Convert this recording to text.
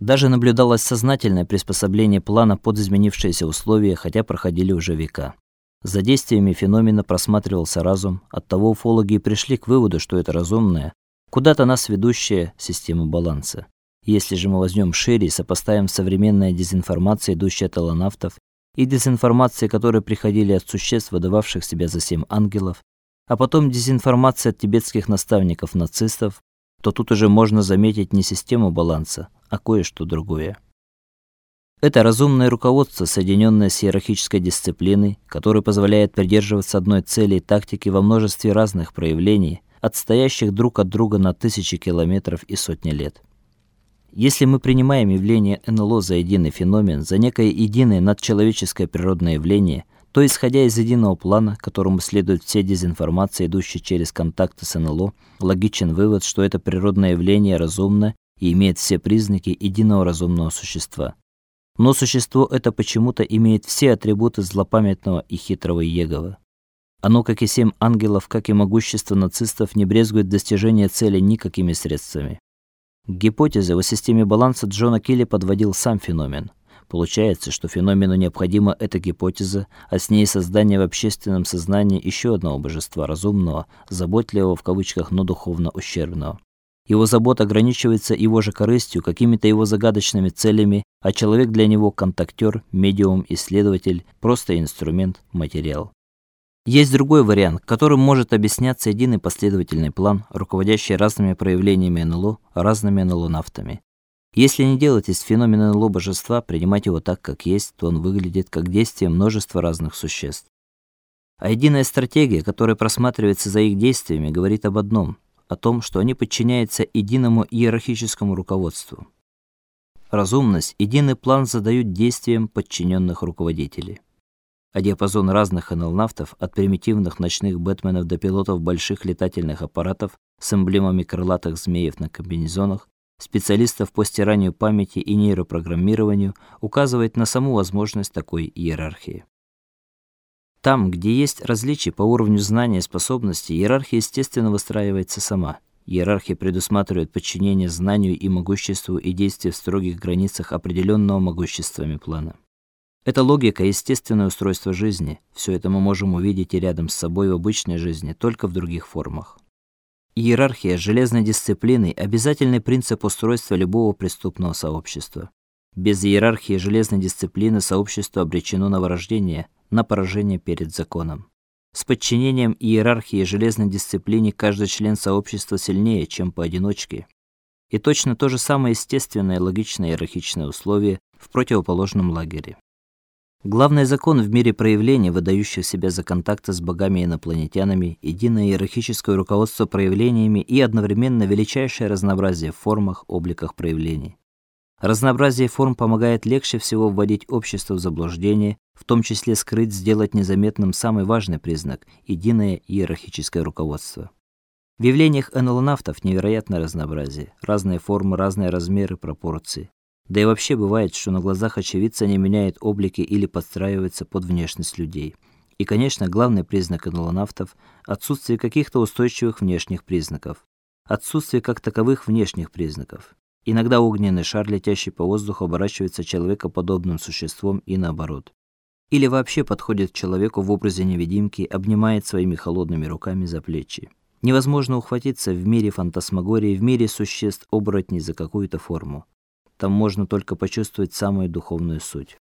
Даже наблюдалось сознательное приспособление плана под изменившиеся условия, хотя проходили уже века. За действиями феномена просматривался разум, оттого уфологи и пришли к выводу, что это разумная, куда-то нас ведущая система баланса. Если же мы возьмем шире и сопоставим современная дезинформация, идущая от аланавтов, и дезинформация, которые приходили от существ, выдававших себя за семь ангелов, а потом дезинформация от тибетских наставников-нацистов, то тут уже можно заметить не систему баланса, а кое-что другое. Это разумное руководство, соединенное с иерархической дисциплиной, которое позволяет придерживаться одной цели и тактики во множестве разных проявлений, отстоящих друг от друга на тысячи километров и сотни лет. Если мы принимаем явление НЛО за единый феномен, за некое единое надчеловеческое природное явление, то исходя из единого плана, которому следует все дезинформация, идущая через контакты с НЛО, логичен вывод, что это природное явление разумно и имеет все признаки единого разумного существа. Но существо это почему-то имеет все атрибуты злопамятного и хитрого Егова. Оно, как и семь ангелов, как и могущество нацистов, не брезгует достижения цели никакими средствами. К гипотезе о системе баланса Джона Келли подводил сам феномен. Получается, что феномену необходима эта гипотеза, а с ней создание в общественном сознании еще одного божества разумного, заботливого в кавычках, но духовно ущербного. Его забота ограничивается его же корыстью, какими-то его загадочными целями, а человек для него контактер, медиум, исследователь, просто инструмент, материал. Есть другой вариант, которым может объясняться единый последовательный план, руководящий разными проявлениями НЛО, разными НЛО-нафтами. Если не делать из феномена НЛО божества, принимать его так, как есть, то он выглядит как действие множества разных существ. А единая стратегия, которая просматривается за их действиями, говорит об одном о том, что они подчиняются единому иерархическому руководству. Разумность, единый план задают действиям подчиненных руководителей а диапазон разных НЛ-нафтов от примитивных ночных бэтменов до пилотов больших летательных аппаратов с эмблемами крылатых змеев на комбинезонах, специалистов по стиранию памяти и нейропрограммированию указывает на саму возможность такой иерархии. Там, где есть различия по уровню знания и способностей, иерархия естественно выстраивается сама. Иерархия предусматривает подчинение знанию и могуществу и действия в строгих границах определенного могуществами плана. Это логика естественное устройство жизни. Все это мы можем увидеть и рядом с собой в обычной жизни, только в других формах. Иерархия железной дисциплины обязательный принцип устройства любого преступного сообщества. Без иерархии железной дисциплины сообщество обречено на вырождение, на поражение перед законом. С подчинением иерархии железной дисциплине каждый член сообщества сильнее, чем поодиночке. И точно то же самое естественное логичное иерархичное условие в противоположном лагере. Главный закон в мире проявления, выдающий себя за контакты с богами и инопланетянами, единое иерархическое руководство проявлениями и одновременно величайшее разнообразие в формах, обликах проявлений. Разнообразие форм помогает легче всего вводить общество в заблуждение, в том числе скрыть, сделать незаметным самый важный признак единое иерархическое руководство. В явлениях НЛНавтов невероятное разнообразие, разные формы, разные размеры, пропорции. Да и вообще бывает, что на глазах очевидца не меняет облики или подстраивается под внешность людей. И, конечно, главный признак анолонавтов отсутствие каких-то устойчивых внешних признаков. Отсутствие как таковых внешних признаков. Иногда огненный шар, летящий по воздуху, оборачивается человекоподобным существом и наоборот. Или вообще подходит к человеку в образе невидимки, обнимает своими холодными руками за плечи. Невозможно ухватиться в мире фантасмагории, в мире существ оборотней за какую-то форму. Там можно только почувствовать самую духовную суть.